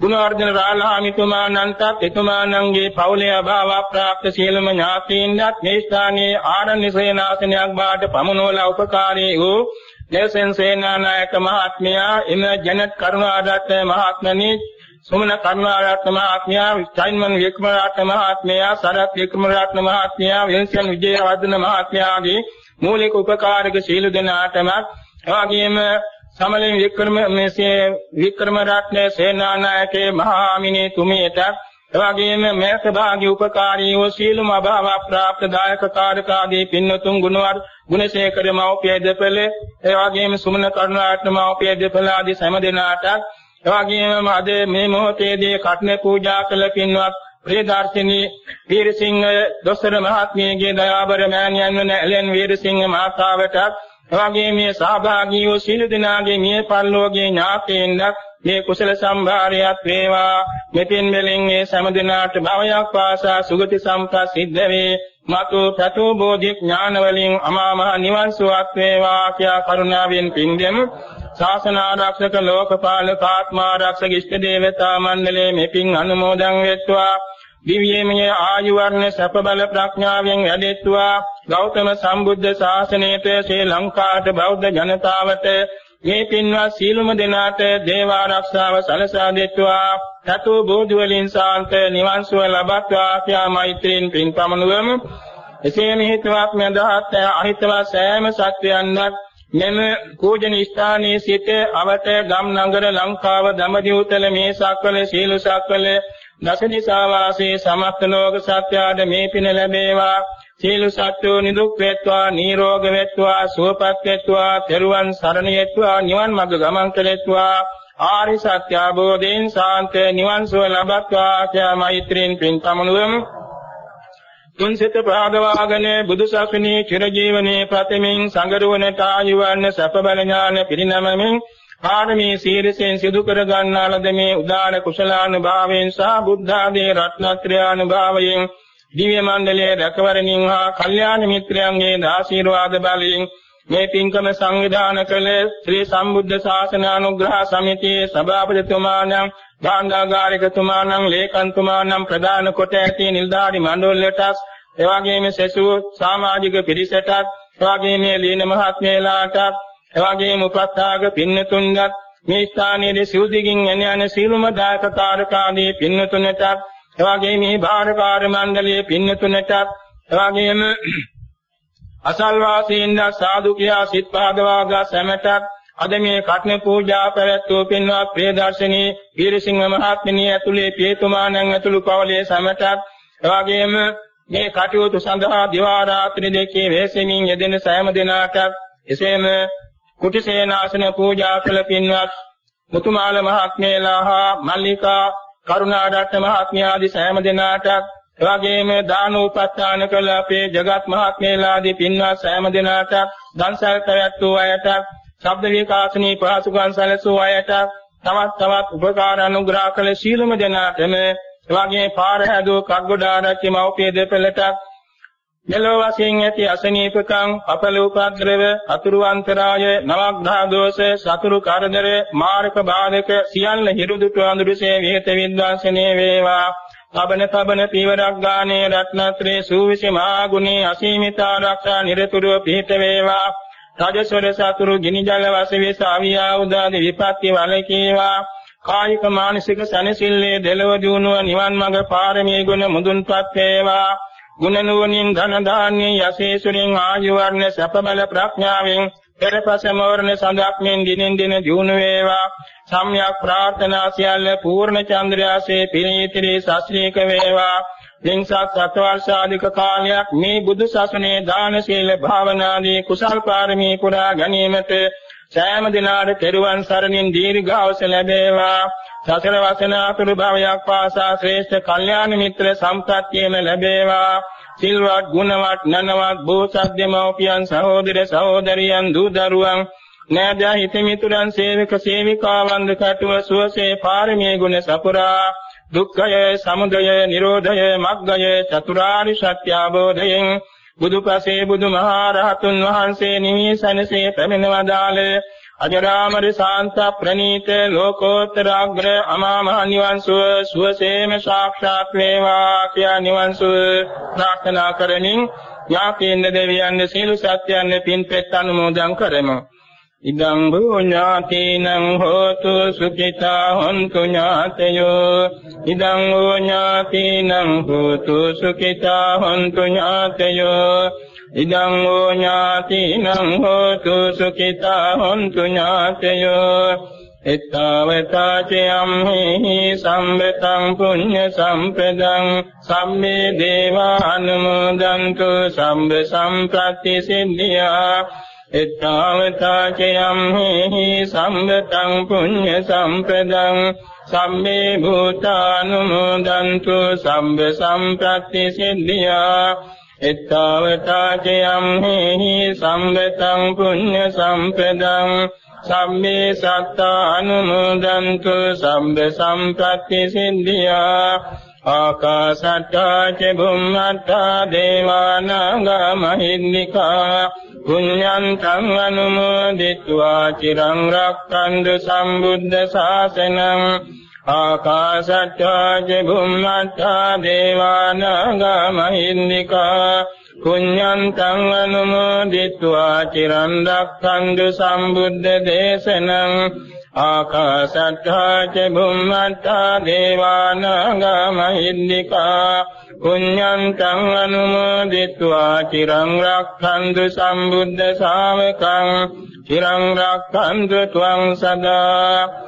ගුණවර්ධන රාලහාමිතුමාණන්ටත් එතුමාණන්ගේ පවුලේ අභාව ප්‍රාප්ත සියලුම ඥාතීන්වත් මේ ස්ථානයේ ආරණ්‍ය සේනාසනයක් බාට පමුණුවලා උපකාරී වූ දේශෙන් සේනානායක මහත්මයා එම ජනත් කරුණාරත්න මහත්මනි සුමන කරුණාරත්න මහත්මයා, චෛන්මන් වික්‍රමරත්න මහත්මයා, සරත් වික්‍රමරත්න මහත්මයා, විල්සන් විජේවර්ධන මහත්මයාගේ මූලික උපකාරක සීල දෙනාටම එවාගෙම සමලින් වික්‍රම මෙසේ වික්‍රමරත්න සේනානායකේ මහා මිනේ තුමියට එවාගෙම මේ සභාගේ උපකාරී වූ සීලම අභාව ප්‍රාප්ත දායක කාර්යකාදී පින්නතුන් ගුණවර්ධ ගුණසේකර මෞපිය දෙපළ එවාගෙම සුමන කරුණාරත්න මෞපිය දෙපළ ආදී සෑම දෙනාට එවාගෙම අද මේ මොහොතේදී කටන පූජා කළ පින්වත් ප්‍රියදර්ශිනී වීරසිංහ දොස්තර මහත්මියගේ දයාබර මෑණියන් වන එලෙන් වීරසිංහ මහතාවට එවාගේ මේ සහභාගී වූ සීල දිනාගේ මිය පල්ලෝගේ ඥාතීන්වත් මේ කුසල සම්භාරයත් වේවා. මෙතින් මෙලින් මේ සෑම දිනාට භවයක් පාසා සුගති සම්පත් සිද්ධ වේ. මතු ප්‍රතු බෝධි ඥාන වලින් අමා මහ නිවන් සුවක් වේවා කියා කරුණාවෙන් පින් දෙමු. ශාසන ආරක්ෂක ලෝකපාලක ආත්මාරක්ෂක ඉෂ්ට දේවතා මණ්ඩලයේ මෙපින් අනුමෝදන් වෙත්වා. දිව්‍යමය ආයු වර්ණ සැප බල ප්‍රඥාවෙන් වැඩෙත්වා. ගෞතම සම්බුද්ධ ශාසනයට ශ්‍රී ලංකාවට බෞද්ධ ජනතාවට මේ පින්වත් සීලුම දෙනාට දේව ආරක්ෂාව සලසා දෙත්වා. සතු බෝධි වලින් සාන්ත නිවන් සුව ලබත්වා කියා මෛත්‍රීන් පින් පමනුවමු එසේ නිහිතවත් මෙදහත් අහිතවත් සෑම සත්වයන්වත් මෙම පූජන ස්ථානයේ සිට අවට ගම් නගර ලංකාව දඹදිවුතල මේ සක්වල සීල සක්වල දසදිසා වාසී සමස්ත ලෝක සත්‍යයට මේ පින ලැබේවා. සීල සත්‍යෝ නිදුක් වේත්වා නිරෝග වේත්වා සුවපත් වේත්වා තෙරුවන් සරණ යෙත්වා නිවන් මඟ ගමන් කෙලෙත්වා ආරි සත්‍ය අවබෝධයෙන් සාන්ත නිවන් සුව ලබත්වා කියා මෛත්‍රීන් පින් පමුණුවමු. තුන්සිත ප්‍රාගවාගෙන බුදු සසුනේ චිරජීවනයේ ප්‍රතිමින් සංගරුවනට ආයුවන්න සැප බල ඥාන පිරිනමමින් පාරමී සීරසෙන් සිදු කර ගන්නා ලද මේ උදාන කුසලානුභාවයෙන් සහ බුද්ධ ආදී රත්නත්‍රානුභාවයෙන් දිව්‍ය මණ්ඩලයේ රැකවරණින් හා කල්යාණ මිත්‍රයන්ගේ ආශිර්වාද බලයෙන් මේ පින්කම සංවිධානය කළ ශ්‍රී සම්බුද්ධ ශාසන අනුග්‍රහ සමිතියේ සභාපතිතුමාණන් භාණ්ඩාගාරිකතුමාණන් ලේකම්තුමාණන් ප්‍රදාන කොට ඇති නිලධාරි මණ්ඩලයටත් එවාගේම සෙසු සමාජික පිරිසටත් එවාගේම ලීන මහත්මයලාටත් එවාගේම උපස්ථායක පින්නතුන්ගත් මේ ස්ථානයේ සිව්දිගින් එන යන සීලම දායක කාර්කාදී පින්නතුන්ටත් එවාගේම මේ භාරකාර මණ්ඩලයේ පින්නතුන්ටත් එවාගේම අසල්වාසීන් සාදු කියා සිත් පාදවාගා සැමටත් අද මේ කටන පූජා පැවැත්වූ පින්වත් ප්‍රියදර්ශනී වීරසිංහ මහත්මිනිය ඇතුළේ පියතුමාණන් ඇතුළු පවලේ සැමටත් එවාගේම මේ කටයුතු සඳහා දිවා රාත්‍රී දෙකේ වෙසෙමින් යෙදෙන සෑම දිනකට එසේම කුටිසේනාසන පූජා කළ පින්වත් මුතුමාල මහත්මියලා හා මල්ලිකා කරුණාරත්න මහත්මිය ආදී සෑම දිනකට එවාගේම දාන උපස්ථාන කළ අපේ ජගත් මහත්මයලාදී පින්වත් සෑම දිනකට දන්සල් පැවැත්වූ අයට ශබ්ද විකාශනී පහසුකම් සැලසූ අයට තවත් තවත් උපකාර අනුග්‍රහ කළ සීලම දෙනාටම එවාගේ පාර හැදූ කග්ගොඩාරච්චි මව්පිය දෙපළට මෙලොව වශයෙන් ඇති අසනීපකම් අපල උපද්‍රව අතුරු අන්තරාය නවග්‍රහ දෝෂ සතුරු කරදර මාර්ග බාධක සියල්ල හිරුදුතු අඳුරසේ විහෙත විද්වාසනේ වේවා. තබන තබන පීවරක් ගානේ රත්නත්‍රේ සූවිසි මහා ගුණේ අසීමිත ආරක්ෂා නිරතුරුව පිහිට වේවා. රජසොර සතුරු ගිනි ජල වශයෙන් ආවියා උදාදී විපත්ති වලකීවා කායික මානසික සනසිල්ලේ දෙලව දිනුව නිවන් මඟ පාරමී ගුණ මුදුන්පත් වේවා. ගුණ නුවණින් ධන දාන්නේ යසේසුරින් ආයු වර්ණ සැප බල ප්‍රඥාවෙන් පෙරපස මවරණ සඳක්මින් දිනෙන් දින දියුණු වේවා. සම්්‍යක් ප්‍රාර්ථනා සියල්ල පූර්ණ චන්ද්‍රයාසේ පිරිණිතිරි සස්ත්‍රීක වේවා. දින්සත් සත්වර්ෂාධික කාලයක් මේ බුදු සසුනේ දාන සීල භාවනාදී කුසල් පාරමී පුරා ගැනීමට සෑම දිනාට තෙරුවන් සරණින් දීර්ඝාස ලැබේවා. සසර වසන අතුරු භවයක් පාසා ශ්‍රේෂ්ඨ කල්යාණ මිත්‍ර සම්ප්‍රත්‍යයම ලැබේවා. සිල්වත් ගුණවත් නනවත් බෝසත් දෙමව්පියන් සහෝදර සහෝදරියන් දූ දරුවන් නෑදෑ හිතමිතුරන් සේවක සේවිකාවන් දකටුව සුවසේ පාරමී ගුණ සපුරා. දුක්ඛය සමුදය නිරෝධය මග්ගය චතුරාරි සත්‍ය අවබෝධයෙන් බුදුපසේ බුදුමහරහතුන් වහන්සේ නිවිසනසේ පැමිණවදාළ අජරාමර ශාන්ත ප්‍රණීත ලෝකෝත්තර අග්‍ර අමා මහ නිවන් සුව සුවසේම සාක්ෂාත් වේවා කියා නිවන් සුව ප්‍රාර්ථනා කරමින් ඥාතීන් දෙවියන් සීල සත්‍යයන් පින්පෙත් අනුමෝදන් කරමු. ඉදං භූඥාතිනං හෝතු සුඛිතා හොන්තු ඥාතයෝ. ඉදං භූඥාතිනං හෝතු සුඛිතා හොන්තු ඥාතයෝ. ඉදං භූඥාතිනං හෝතු සුඛිතා හොන්තු ඥාතයෝ එත්තාවතාචයම් හි සම්බතං පුඤ්ඤ සම්පදං සම්මේ දේවා අනුමෝදන්තු සම්බ සම්ප්‍රත්‍ය සිද්ධියා එත්තාවතාචයම් හි සම්බතං පුඤ්ඤ සම්පදං සම්මේ භූතානුමෝදන්තු සම්බ සම්ප්‍රත්‍ය සිද්ධියා එත්තාවතාජයම් හේහි සම්ගතං පුඤ්ඤ සම්පදං සම්මේ සත්තා අනුමෝදන්තු සම්බ සම්පත්‍ති සිද්ධියා ආකාසට්ටා ච බුම්මට්ටා දේවානාගා මහින්නිකා පුඤ්ඤන්තං අනුමෝදිत्वा චිරං රක්ඛන්තු සම්බුද්ධ ශාසනං ආකාශට්ටා ජෙබුම්මට්ටා දේවානාගා මහින්దికා පුඤ්ඤන්තං අනුමෝදිත්වා චිරන් රක්ඛන්තු සම්බුද්ධ දේශනං ආකාශට්ටා චෙබුම්මට්ටා දේවානාගා මහින්దికා පුඤ්ඤන්තං අනුමෝදිත්වා චිරන් රක්ඛන්තු සම්බුද්ධ ශාවකං චිරන් රක්ඛන්තු ත්වං සදා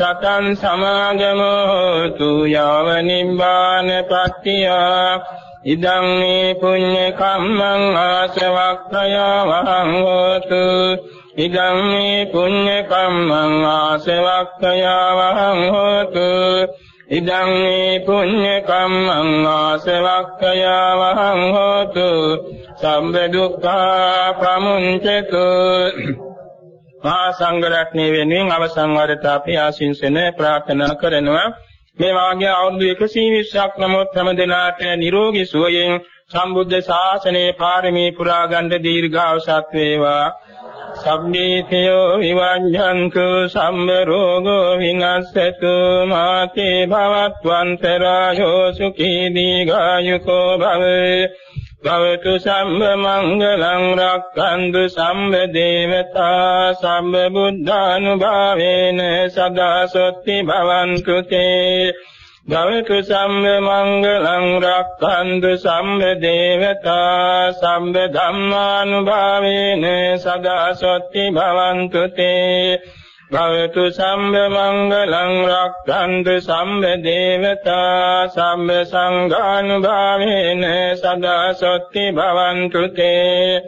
සතං සමාගමෝ හෝතු යාව නිබ්බාන පත්තියා. ඉදං මේ පුඤ්ඤ කම්මං ආසවක්ඛයා වහං හෝතු ඉදං මේ පුඤ්ඤ කම්මං ආසවක්ඛයා වහං හෝතු ඉදං මේ පුඤ්ඤ කම්මං ආසවක්ඛයා වහං හෝතු සම්බ දුක්ඛා ප්‍රමුංචතු. මහා සංඝ රත්නයේ වෙනුවෙන් අවසන් වරට අපි ආශිංසන ප්‍රාර්ථනා කරනවා. මේ වාගේ අවුරුදු 120ක් නමුත් හැම දිනාට නිරෝගී සුවයෙන් සම්බුද්ධ ශාසනයේ පාරමී පුරා ගන්න දීර්ඝාසත් වේවා. සම්මේතයෝ විවඤ්ඤන්තු සම්ම රෝගෝ විනස්සතු මාතේ භවත්වන්තරායෝ සුඛී දීඝායුකෝ භවේ. භවතු සම්ම මංගලං රක්ඛන්තු සම්ම දේවතා සම්ම බුද්ධානුභාවේන සදා සොත්ති භවන්තු තේ භවතු සම්ම මංගලං රක්ඛන්තු සම්ම දේවතා සම්ම ධම්මානුභාවේන සදා සොත්ති භවන්තු තේ භවතු සම්බ මංගලං රක්ඛන්තු සම්බ දේවතා සම්බ සංඝානුභාවේන සදා සොත්ති භවන්තු තේ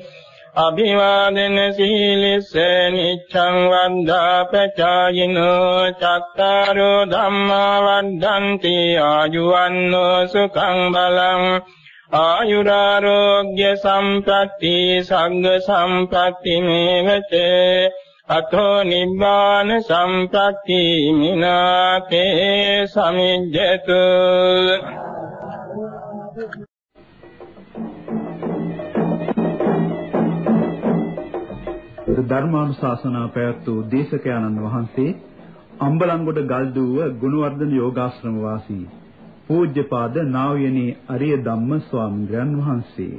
අභිවාදන සීලිස්ස නිච්ඡං වන්දා පචායිනෝ චක්කාරෝ ධම්මා වද්දන්ති ආයුවන්නෝ සුඛං බලං ආයුරාෝග්‍ය සම්පatti සංඝ සම්පatti මේවතේ අතෝ නිබ්බාන සම්පatti මිනාතේ සමිජ්ජතු. ධර්මානුශාසනා පැවැත්වූ දේශකයන්න් වහන්සේ අම්බලන්ගොඩ ගල්දුව ගුණවර්ධන යෝගාශ්‍රම වාසී පූජ්‍යපාද නා වූ යනි අරිය ධම්ම ස්වාමීන් වහන්සේ.